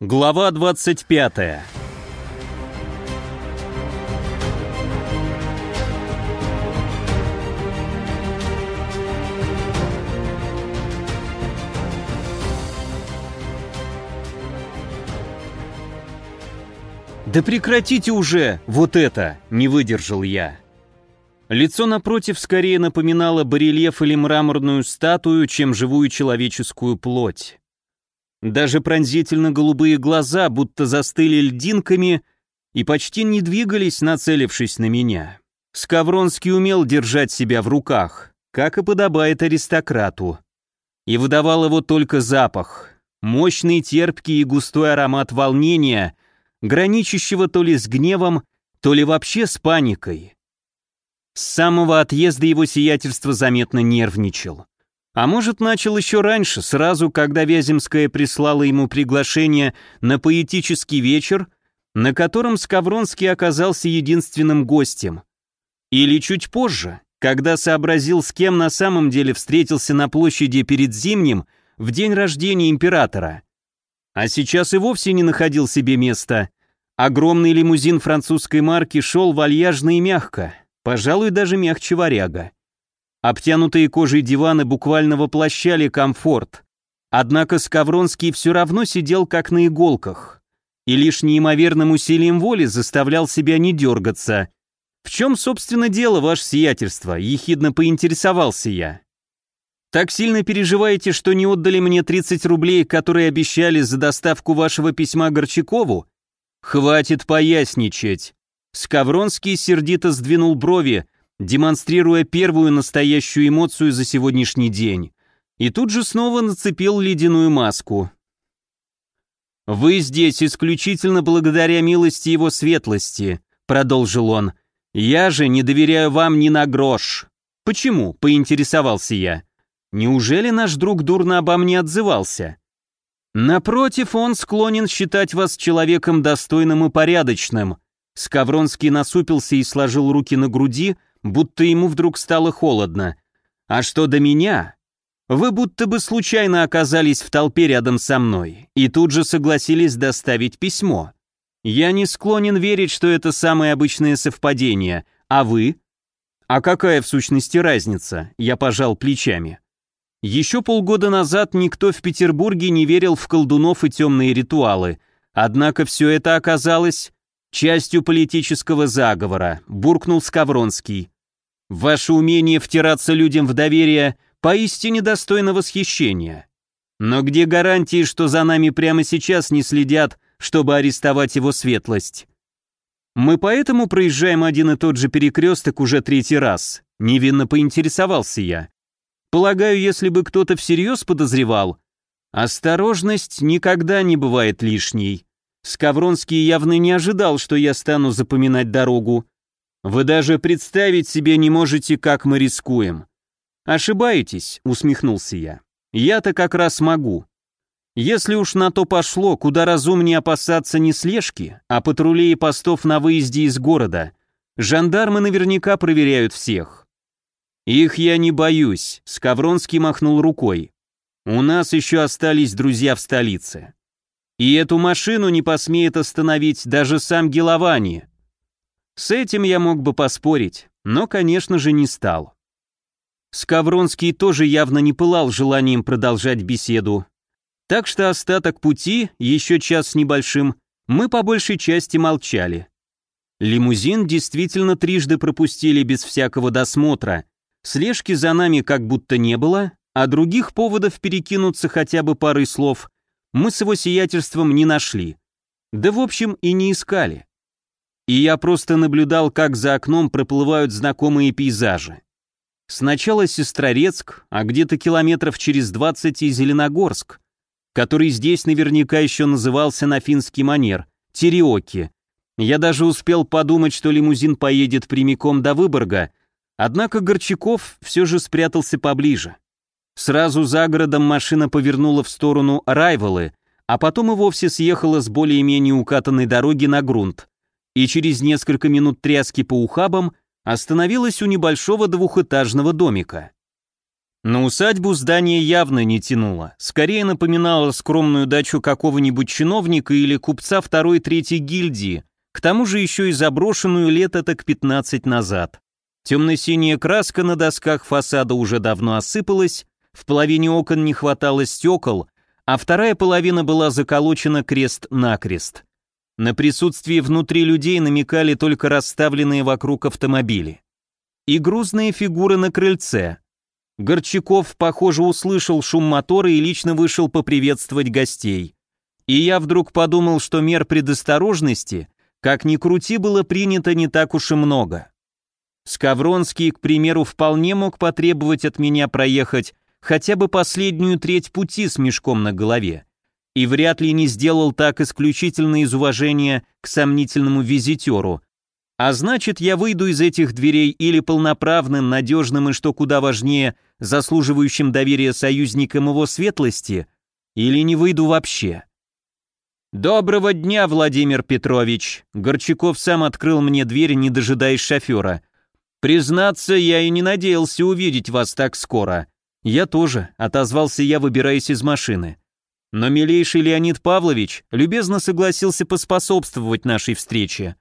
Глава 25 «Да прекратите уже вот это!» — не выдержал я. Лицо напротив скорее напоминало барельеф или мраморную статую, чем живую человеческую плоть. Даже пронзительно-голубые глаза будто застыли льдинками и почти не двигались, нацелившись на меня. Скавронский умел держать себя в руках, как и подобает аристократу. И выдавал его только запах. Мощный, терпкий и густой аромат волнения, граничащего то ли с гневом, то ли вообще с паникой. С самого отъезда его сиятельство заметно нервничал. А может, начал еще раньше, сразу, когда Вяземская прислала ему приглашение на поэтический вечер, на котором Скавронский оказался единственным гостем. Или чуть позже, когда сообразил, с кем на самом деле встретился на площади перед Зимним в день рождения императора. А сейчас и вовсе не находил себе места. Огромный лимузин французской марки шел вальяжно и мягко, пожалуй, даже мягче варяга. Обтянутые кожей диваны буквально воплощали комфорт. Однако Скавронский все равно сидел как на иголках. И лишь неимоверным усилием воли заставлял себя не дергаться. «В чем, собственно, дело, ваше сиятельство?» – ехидно поинтересовался я. «Так сильно переживаете, что не отдали мне 30 рублей, которые обещали за доставку вашего письма Горчакову? Хватит поясничать. Скавронский сердито сдвинул брови, демонстрируя первую настоящую эмоцию за сегодняшний день, и тут же снова нацепил ледяную маску. «Вы здесь исключительно благодаря милости его светлости», — продолжил он. «Я же не доверяю вам ни на грош». «Почему?» — поинтересовался я. «Неужели наш друг дурно обо мне отзывался?» «Напротив, он склонен считать вас человеком достойным и порядочным», Скавронский насупился и сложил руки на груди, будто ему вдруг стало холодно. А что до меня? Вы будто бы случайно оказались в толпе рядом со мной и тут же согласились доставить письмо. Я не склонен верить, что это самое обычное совпадение, а вы? А какая в сущности разница? Я пожал плечами. Еще полгода назад никто в Петербурге не верил в колдунов и темные ритуалы, однако все это оказалось частью политического заговора, буркнул Скавронский. Ваше умение втираться людям в доверие поистине достойно восхищения. Но где гарантии, что за нами прямо сейчас не следят, чтобы арестовать его светлость? Мы поэтому проезжаем один и тот же перекресток уже третий раз. Невинно поинтересовался я. Полагаю, если бы кто-то всерьез подозревал, осторожность никогда не бывает лишней. Скавронский явно не ожидал, что я стану запоминать дорогу. Вы даже представить себе не можете, как мы рискуем. Ошибаетесь, усмехнулся я. Я-то как раз могу. Если уж на то пошло, куда разумнее опасаться не слежки, а патрулей и постов на выезде из города. Жандармы наверняка проверяют всех. Их я не боюсь, Скавронский махнул рукой. У нас еще остались друзья в столице. И эту машину не посмеет остановить даже сам Геловани. С этим я мог бы поспорить, но, конечно же, не стал. Скавронский тоже явно не пылал желанием продолжать беседу. Так что остаток пути, еще час с небольшим, мы по большей части молчали. Лимузин действительно трижды пропустили без всякого досмотра. Слежки за нами как будто не было, а других поводов перекинуться хотя бы парой слов мы с его сиятельством не нашли. Да в общем и не искали. И я просто наблюдал, как за окном проплывают знакомые пейзажи. Сначала Сестрорецк, а где-то километров через 20 и Зеленогорск, который здесь наверняка еще назывался на финский манер, Тереоки. Я даже успел подумать, что лимузин поедет прямиком до Выборга, однако Горчаков все же спрятался поближе. Сразу за городом машина повернула в сторону Райвелы, а потом и вовсе съехала с более-менее укатанной дороги на грунт, и через несколько минут тряски по ухабам остановилась у небольшого двухэтажного домика. На усадьбу здание явно не тянуло, скорее напоминало скромную дачу какого-нибудь чиновника или купца второй-третьей гильдии, к тому же еще и заброшенную лет так 15 назад. Темно-синяя краска на досках фасада уже давно осыпалась, в половине окон не хватало стекол, а вторая половина была заколочена крест-накрест. На присутствие внутри людей намекали только расставленные вокруг автомобили. И грузные фигуры на крыльце, Горчаков, похоже, услышал шум мотора и лично вышел поприветствовать гостей. И я вдруг подумал, что мер предосторожности, как ни крути, было принято не так уж и много. Скавронский, к примеру, вполне мог потребовать от меня проехать хотя бы последнюю треть пути с мешком на голове. И вряд ли не сделал так исключительно из уважения к сомнительному визитеру, а значит, я выйду из этих дверей или полноправным, надежным и, что куда важнее, заслуживающим доверия союзникам его светлости, или не выйду вообще. «Доброго дня, Владимир Петрович!» Горчаков сам открыл мне дверь, не дожидаясь шофера. «Признаться, я и не надеялся увидеть вас так скоро». «Я тоже», — отозвался я, выбираясь из машины. Но милейший Леонид Павлович любезно согласился поспособствовать нашей встрече.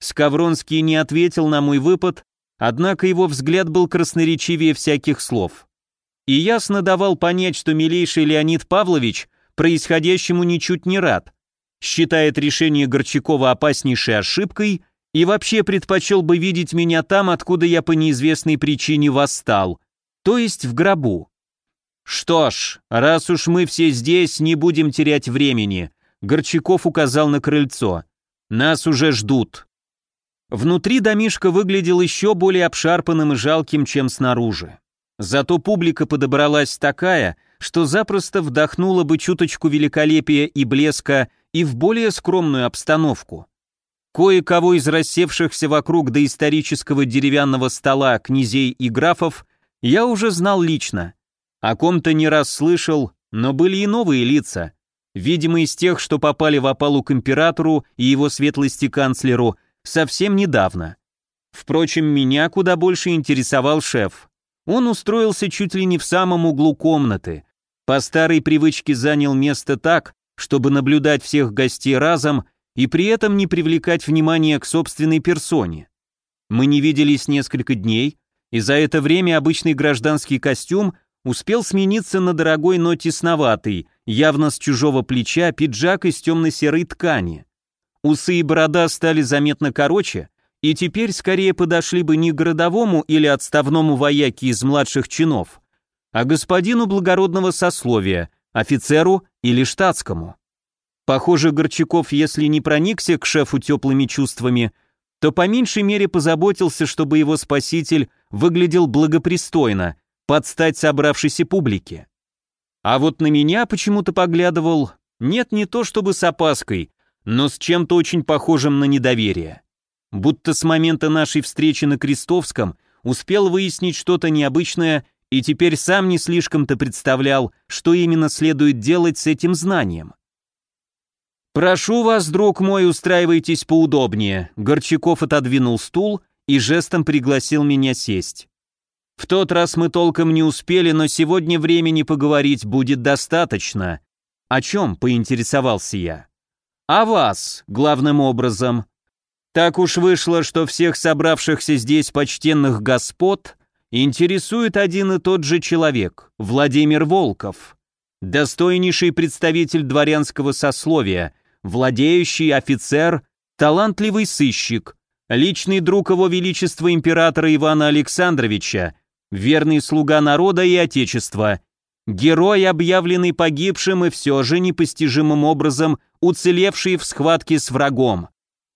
Скавронский не ответил на мой выпад, однако его взгляд был красноречивее всяких слов. И ясно давал понять, что милейший Леонид Павлович происходящему ничуть не рад, считает решение Горчакова опаснейшей ошибкой и вообще предпочел бы видеть меня там, откуда я по неизвестной причине восстал, то есть в гробу. «Что ж, раз уж мы все здесь, не будем терять времени», Горчаков указал на крыльцо. «Нас уже ждут». Внутри домишка выглядел еще более обшарпанным и жалким, чем снаружи. Зато публика подобралась такая, что запросто вдохнула бы чуточку великолепия и блеска и в более скромную обстановку. Кое-кого из рассевшихся вокруг доисторического деревянного стола князей и графов я уже знал лично. О ком-то не раз слышал, но были и новые лица. Видимо, из тех, что попали в опалу к императору и его светлости канцлеру, совсем недавно. Впрочем, меня куда больше интересовал шеф. Он устроился чуть ли не в самом углу комнаты. По старой привычке занял место так, чтобы наблюдать всех гостей разом и при этом не привлекать внимания к собственной персоне. Мы не виделись несколько дней, и за это время обычный гражданский костюм успел смениться на дорогой, но тесноватый, явно с чужого плеча, пиджак из темно-серой ткани. Усы и борода стали заметно короче, и теперь скорее подошли бы не городовому или отставному вояке из младших чинов, а господину благородного сословия, офицеру или штатскому. Похоже, Горчаков, если не проникся к шефу теплыми чувствами, то по меньшей мере позаботился, чтобы его спаситель выглядел благопристойно, под стать собравшейся публике. А вот на меня почему-то поглядывал, нет, не то чтобы с опаской, но с чем-то очень похожим на недоверие. Будто с момента нашей встречи на Крестовском успел выяснить что-то необычное и теперь сам не слишком-то представлял, что именно следует делать с этим знанием. «Прошу вас, друг мой, устраивайтесь поудобнее», Горчаков отодвинул стул и жестом пригласил меня сесть. «В тот раз мы толком не успели, но сегодня времени поговорить будет достаточно». «О чем?» — поинтересовался я а вас, главным образом. Так уж вышло, что всех собравшихся здесь почтенных господ интересует один и тот же человек, Владимир Волков, достойнейший представитель дворянского сословия, владеющий офицер, талантливый сыщик, личный друг его величества императора Ивана Александровича, верный слуга народа и отечества, герой, объявленный погибшим и все же непостижимым образом уцелевший в схватке с врагом.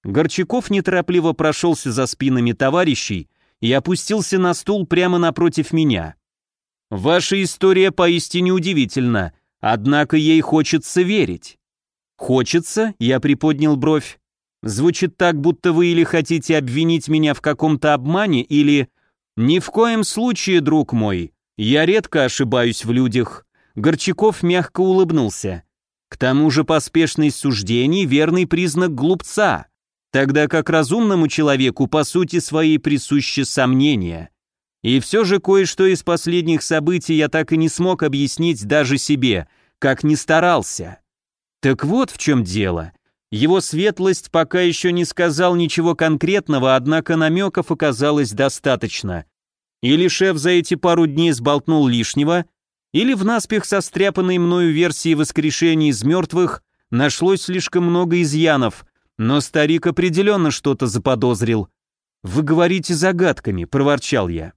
Горчаков неторопливо прошелся за спинами товарищей и опустился на стул прямо напротив меня. «Ваша история поистине удивительна, однако ей хочется верить». «Хочется?» — я приподнял бровь. «Звучит так, будто вы или хотите обвинить меня в каком-то обмане, или...» «Ни в коем случае, друг мой, я редко ошибаюсь в людях». Горчаков мягко улыбнулся. К тому же поспешность суждений – верный признак глупца, тогда как разумному человеку по сути своей присуще сомнения. И все же кое-что из последних событий я так и не смог объяснить даже себе, как не старался. Так вот в чем дело. Его светлость пока еще не сказал ничего конкретного, однако намеков оказалось достаточно. Или шеф за эти пару дней сболтнул лишнего, или в наспех состряпанной мною версии воскрешения из мертвых нашлось слишком много изъянов, но старик определенно что-то заподозрил. «Вы говорите загадками», — проворчал я.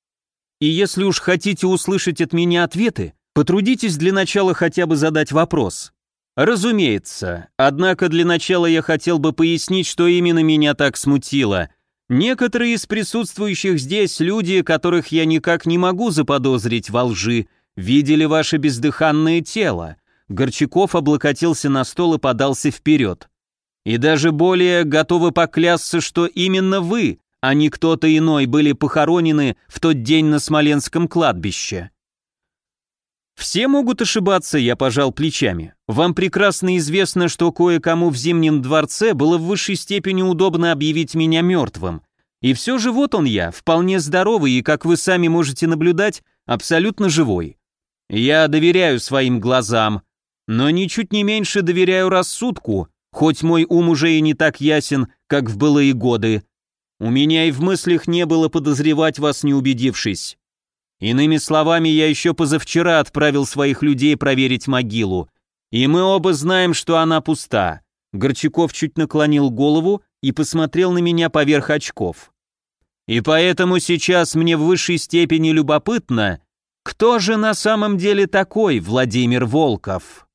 «И если уж хотите услышать от меня ответы, потрудитесь для начала хотя бы задать вопрос». Разумеется. Однако для начала я хотел бы пояснить, что именно меня так смутило. Некоторые из присутствующих здесь люди, которых я никак не могу заподозрить во лжи, видели ваше бездыханное тело. Горчаков облокотился на стол и подался вперед. И даже более готовы поклясться, что именно вы, а не кто-то иной, были похоронены в тот день на Смоленском кладбище. Все могут ошибаться, я пожал плечами. Вам прекрасно известно, что кое-кому в Зимнем дворце было в высшей степени удобно объявить меня мертвым. И все же вот он я, вполне здоровый и, как вы сами можете наблюдать, абсолютно живой. Я доверяю своим глазам, но ничуть не меньше доверяю рассудку, хоть мой ум уже и не так ясен, как в былые годы. У меня и в мыслях не было подозревать вас, не убедившись. Иными словами, я еще позавчера отправил своих людей проверить могилу, и мы оба знаем, что она пуста. Горчаков чуть наклонил голову и посмотрел на меня поверх очков. И поэтому сейчас мне в высшей степени любопытно, кто же на самом деле такой Владимир Волков.